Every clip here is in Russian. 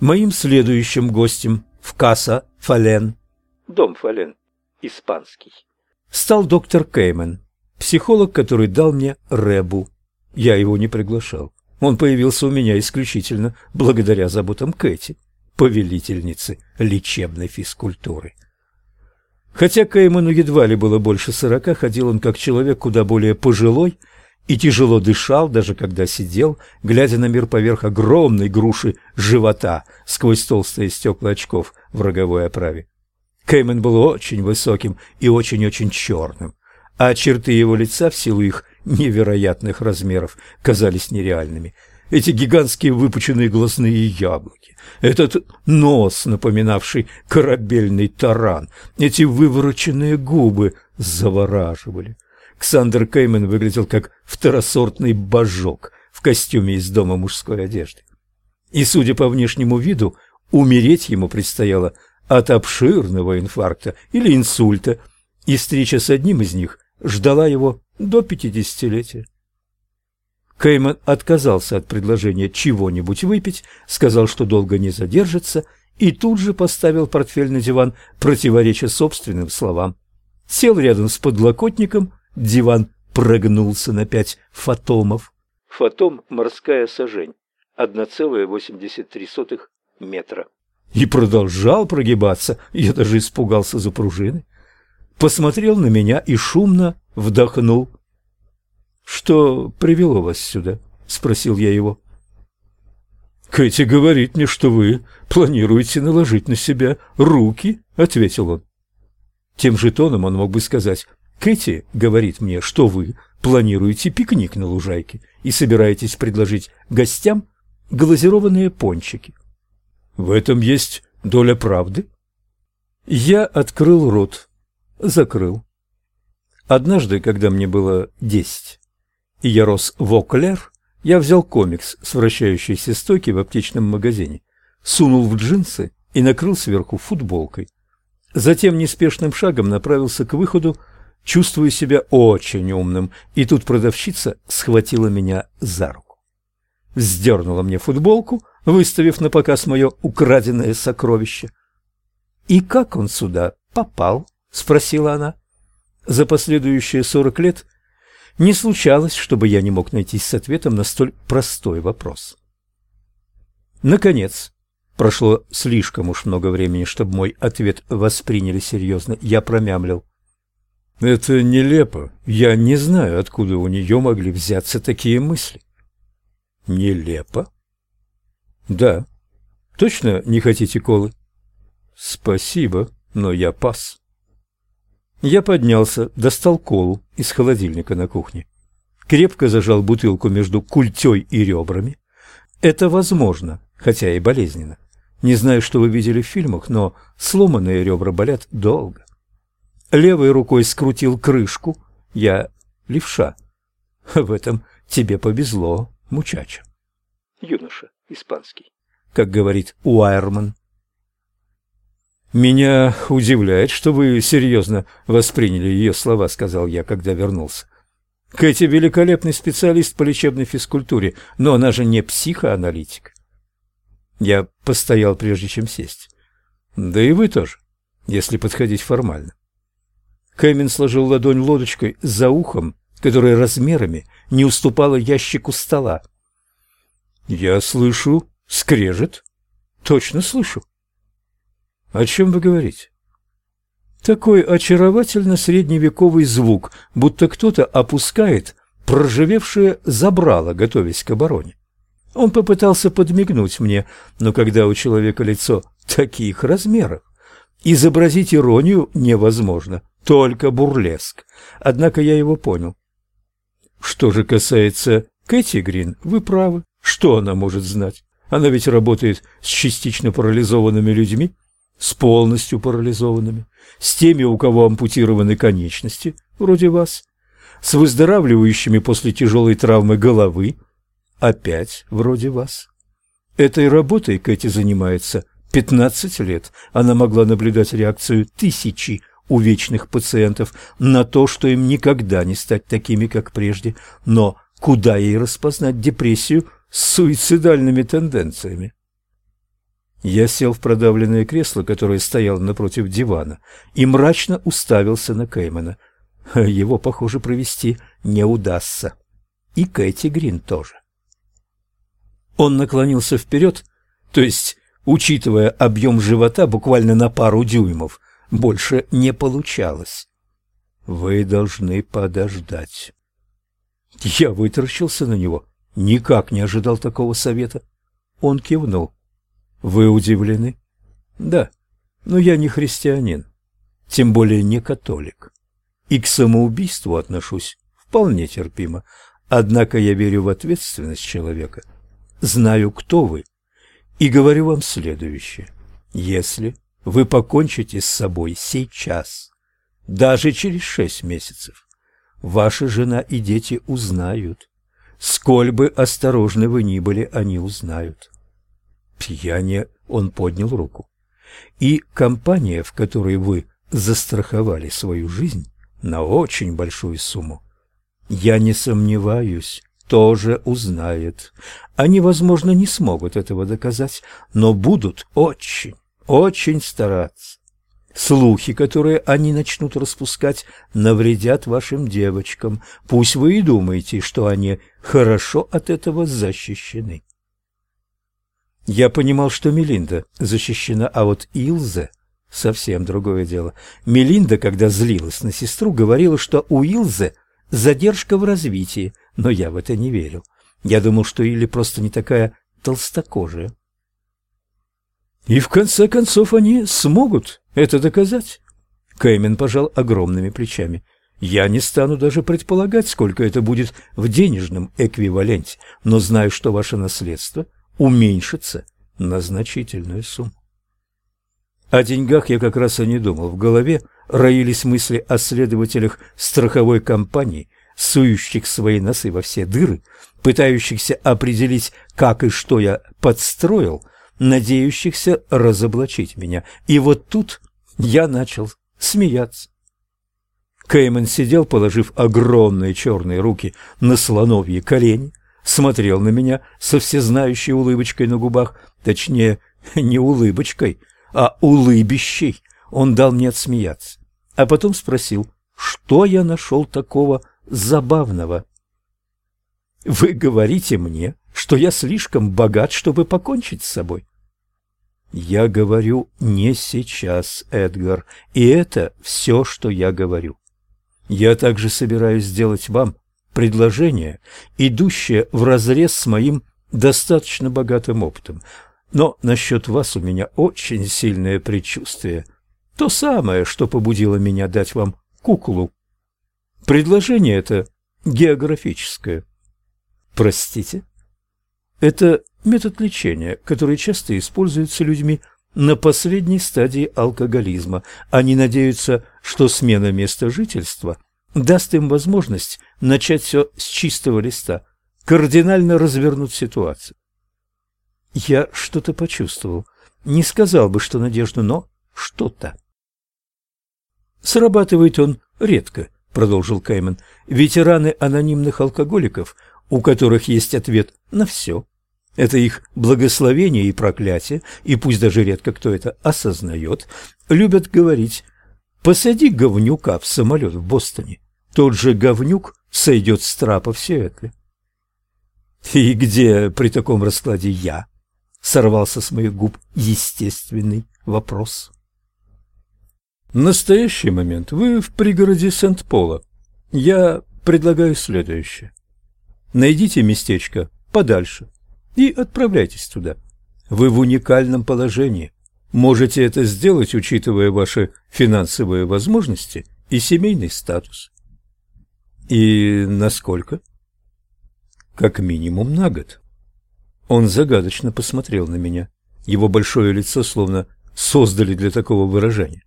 Моим следующим гостем в Каса Фален, дом Фален, испанский, стал доктор Кеймен, психолог, который дал мне Ребу. Я его не приглашал. Он появился у меня исключительно благодаря заботам Кэти, повелительницы лечебной физкультуры. Хотя Кейману едва ли было больше сорока, ходил он как человек куда более пожилой и тяжело дышал, даже когда сидел, глядя на мир поверх огромной груши живота сквозь толстые стекла очков в роговой оправе. Кейман был очень высоким и очень-очень черным, а черты его лица в силу их невероятных размеров казались нереальными. Эти гигантские выпученные глазные яблоки, этот нос, напоминавший корабельный таран, эти вывороченные губы завораживали. Ксандер Кеймен выглядел как второсортный божок в костюме из дома мужской одежды. И, судя по внешнему виду, умереть ему предстояло от обширного инфаркта или инсульта, и встреча с одним из них ждала его до пятидесятилетия. Кейман отказался от предложения чего-нибудь выпить, сказал, что долго не задержится, и тут же поставил портфель на диван, противореча собственным словам. Сел рядом с подлокотником, диван прогнулся на пять фотомов. Фотом – морская сажень, 1,83 метра. И продолжал прогибаться, я даже испугался за пружины. Посмотрел на меня и шумно вдохнул. «Что привело вас сюда?» — спросил я его. «Кэти говорит мне, что вы планируете наложить на себя руки», — ответил он. Тем же тоном он мог бы сказать, «Кэти говорит мне, что вы планируете пикник на лужайке и собираетесь предложить гостям глазированные пончики». В этом есть доля правды. Я открыл рот, закрыл. Однажды, когда мне было десять, и я рос в Оклер, я взял комикс с вращающейся стойки в аптечном магазине, сунул в джинсы и накрыл сверху футболкой. Затем неспешным шагом направился к выходу, чувствуя себя очень умным, и тут продавщица схватила меня за руку. Вздернула мне футболку, выставив на показ мое украденное сокровище. «И как он сюда попал?» — спросила она. За последующие сорок лет не случалось, чтобы я не мог найтись с ответом на столь простой вопрос. Наконец, прошло слишком уж много времени, чтобы мой ответ восприняли серьезно, я промямлил. Это нелепо. Я не знаю, откуда у нее могли взяться такие мысли. Нелепо? Да. Точно не хотите колы? Спасибо, но я пас. Я поднялся, достал колу из холодильника на кухне. Крепко зажал бутылку между культей и ребрами. Это возможно, хотя и болезненно. Не знаю, что вы видели в фильмах, но сломанные ребра болят долго. Левой рукой скрутил крышку. Я левша. В этом тебе повезло, мучача. Юноша, испанский, как говорит Уайерман. «Меня удивляет, что вы серьезно восприняли ее слова», — сказал я, когда вернулся. «Кэти — великолепный специалист по лечебной физкультуре, но она же не психоаналитик». Я постоял, прежде чем сесть. «Да и вы тоже, если подходить формально». Кэмин сложил ладонь лодочкой за ухом, которая размерами не уступала ящику стола. «Я слышу скрежет. Точно слышу». О чем вы говорите? Такой очаровательно средневековый звук, будто кто-то опускает проживевшее забрало, готовясь к обороне. Он попытался подмигнуть мне, но когда у человека лицо таких размеров, изобразить иронию невозможно, только бурлеск. Однако я его понял. Что же касается Кэти Грин, вы правы. Что она может знать? Она ведь работает с частично парализованными людьми с полностью парализованными, с теми, у кого ампутированы конечности, вроде вас, с выздоравливающими после тяжелой травмы головы, опять вроде вас. Этой работой Кэти занимается 15 лет. Она могла наблюдать реакцию тысячи увечных пациентов на то, что им никогда не стать такими, как прежде. Но куда ей распознать депрессию с суицидальными тенденциями? Я сел в продавленное кресло, которое стояло напротив дивана, и мрачно уставился на Кеймана. Его, похоже, провести не удастся. И Кэти Грин тоже. Он наклонился вперед, то есть, учитывая объем живота буквально на пару дюймов, больше не получалось. Вы должны подождать. Я вытаращился на него, никак не ожидал такого совета. Он кивнул. Вы удивлены? Да, но я не христианин, тем более не католик. И к самоубийству отношусь вполне терпимо. Однако я верю в ответственность человека, знаю, кто вы, и говорю вам следующее. Если вы покончите с собой сейчас, даже через шесть месяцев, ваша жена и дети узнают. Сколь бы осторожны вы ни были, они узнают. Пьяне он поднял руку. И компания, в которой вы застраховали свою жизнь на очень большую сумму, я не сомневаюсь, тоже узнает. Они, возможно, не смогут этого доказать, но будут очень, очень стараться. Слухи, которые они начнут распускать, навредят вашим девочкам. Пусть вы и думаете, что они хорошо от этого защищены. Я понимал, что Мелинда защищена, а вот Илза совсем другое дело. Мелинда, когда злилась на сестру, говорила, что у Илзы задержка в развитии, но я в это не верил. Я думал, что Илли просто не такая толстокожая. И в конце концов они смогут это доказать. Кэймен пожал огромными плечами. Я не стану даже предполагать, сколько это будет в денежном эквиваленте, но знаю, что ваше наследство уменьшится на значительную сумму. О деньгах я как раз и не думал. В голове роились мысли о следователях страховой компании, сующих свои носы во все дыры, пытающихся определить, как и что я подстроил, надеющихся разоблачить меня. И вот тут я начал смеяться. Кейман сидел, положив огромные черные руки на слоновьи колени, смотрел на меня со всезнающей улыбочкой на губах, точнее, не улыбочкой, а улыбищей. Он дал мне отсмеяться, а потом спросил, что я нашел такого забавного. «Вы говорите мне, что я слишком богат, чтобы покончить с собой?» Я говорю не сейчас, Эдгар, и это все, что я говорю. Я также собираюсь сделать вам предложение, идущее вразрез с моим достаточно богатым опытом. Но насчет вас у меня очень сильное предчувствие. То самое, что побудило меня дать вам куклу. Предложение это географическое. Простите? Это метод лечения, который часто используется людьми на последней стадии алкоголизма. Они надеются, что смена места жительства даст им возможность начать все с чистого листа, кардинально развернуть ситуацию. Я что-то почувствовал. Не сказал бы, что надежду, но что-то. Срабатывает он редко, продолжил Кайман. Ветераны анонимных алкоголиков у которых есть ответ на все. Это их благословение и проклятие, и пусть даже редко кто это осознает, любят говорить «посади говнюка в самолет в Бостоне, тот же говнюк сойдет с трапа в Сиэтле». «И где при таком раскладе я?» — сорвался с моих губ естественный вопрос. В настоящий момент вы в пригороде Сент-Пола. Я предлагаю следующее. Найдите местечко подальше и отправляйтесь туда. Вы в уникальном положении. Можете это сделать, учитывая ваши финансовые возможности и семейный статус. И насколько? Как минимум на год. Он загадочно посмотрел на меня. Его большое лицо словно создали для такого выражения.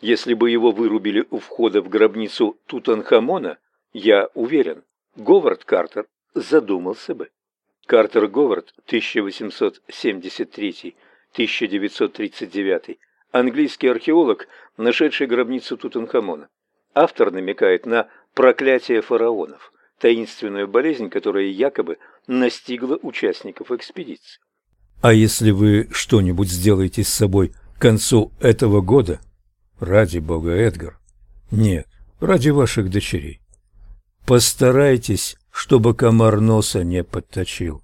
Если бы его вырубили у входа в гробницу Тутанхамона, я уверен, Говард Картер задумался бы. Картер Говард, 1873-1939, английский археолог, нашедший гробницу Тутанхамона. Автор намекает на проклятие фараонов, таинственную болезнь, которая якобы настигла участников экспедиции. А если вы что-нибудь сделаете с собой к концу этого года, ради бога, Эдгар, нет, ради ваших дочерей, постарайтесь, чтобы комар носа не подточил.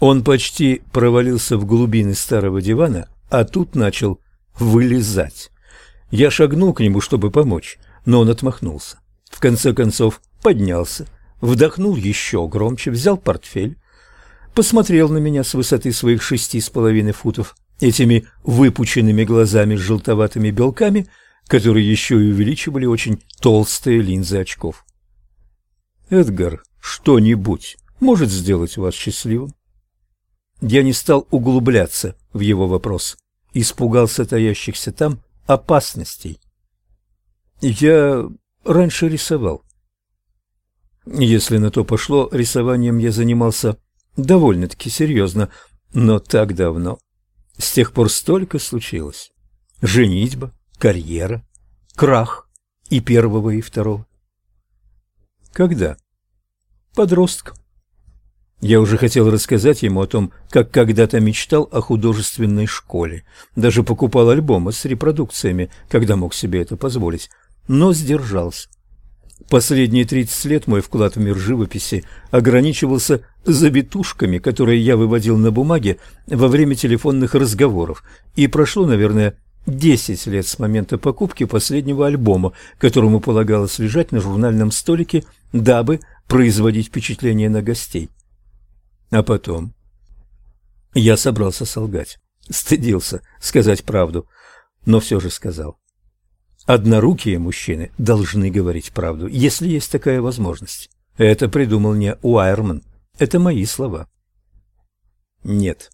Он почти провалился в глубины старого дивана, а тут начал вылезать. Я шагнул к нему, чтобы помочь, но он отмахнулся. В конце концов поднялся, вдохнул еще громче, взял портфель, посмотрел на меня с высоты своих шести с половиной футов этими выпученными глазами с желтоватыми белками, которые еще и увеличивали очень толстые линзы очков. «Эдгар, что-нибудь может сделать вас счастливым?» Я не стал углубляться в его вопрос, испугался таящихся там опасностей. Я раньше рисовал. Если на то пошло, рисованием я занимался довольно-таки серьезно, но так давно. С тех пор столько случилось. Женитьба, карьера, крах и первого, и второго. Когда? Подростком. Я уже хотел рассказать ему о том, как когда-то мечтал о художественной школе. Даже покупал альбомы с репродукциями, когда мог себе это позволить, но сдержался. Последние 30 лет мой вклад в мир живописи ограничивался завитушками, которые я выводил на бумаге во время телефонных разговоров, и прошло, наверное, 10 лет с момента покупки последнего альбома, которому полагалось лежать на журнальном столике, дабы производить впечатление на гостей. А потом я собрался солгать, стыдился сказать правду, но все же сказал. Однорукие мужчины должны говорить правду, если есть такая возможность. Это придумал не Уайерман. Это мои слова. Нет.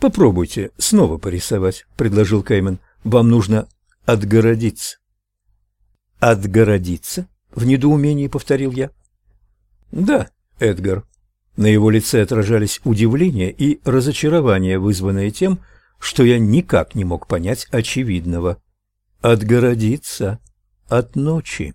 Попробуйте снова порисовать, предложил Кеймен. Вам нужно отгородиться. Отгородиться? В недоумении повторил я. Да, Эдгар. На его лице отражались удивление и разочарование, вызванные тем, что я никак не мог понять очевидного отгородиться от ночи.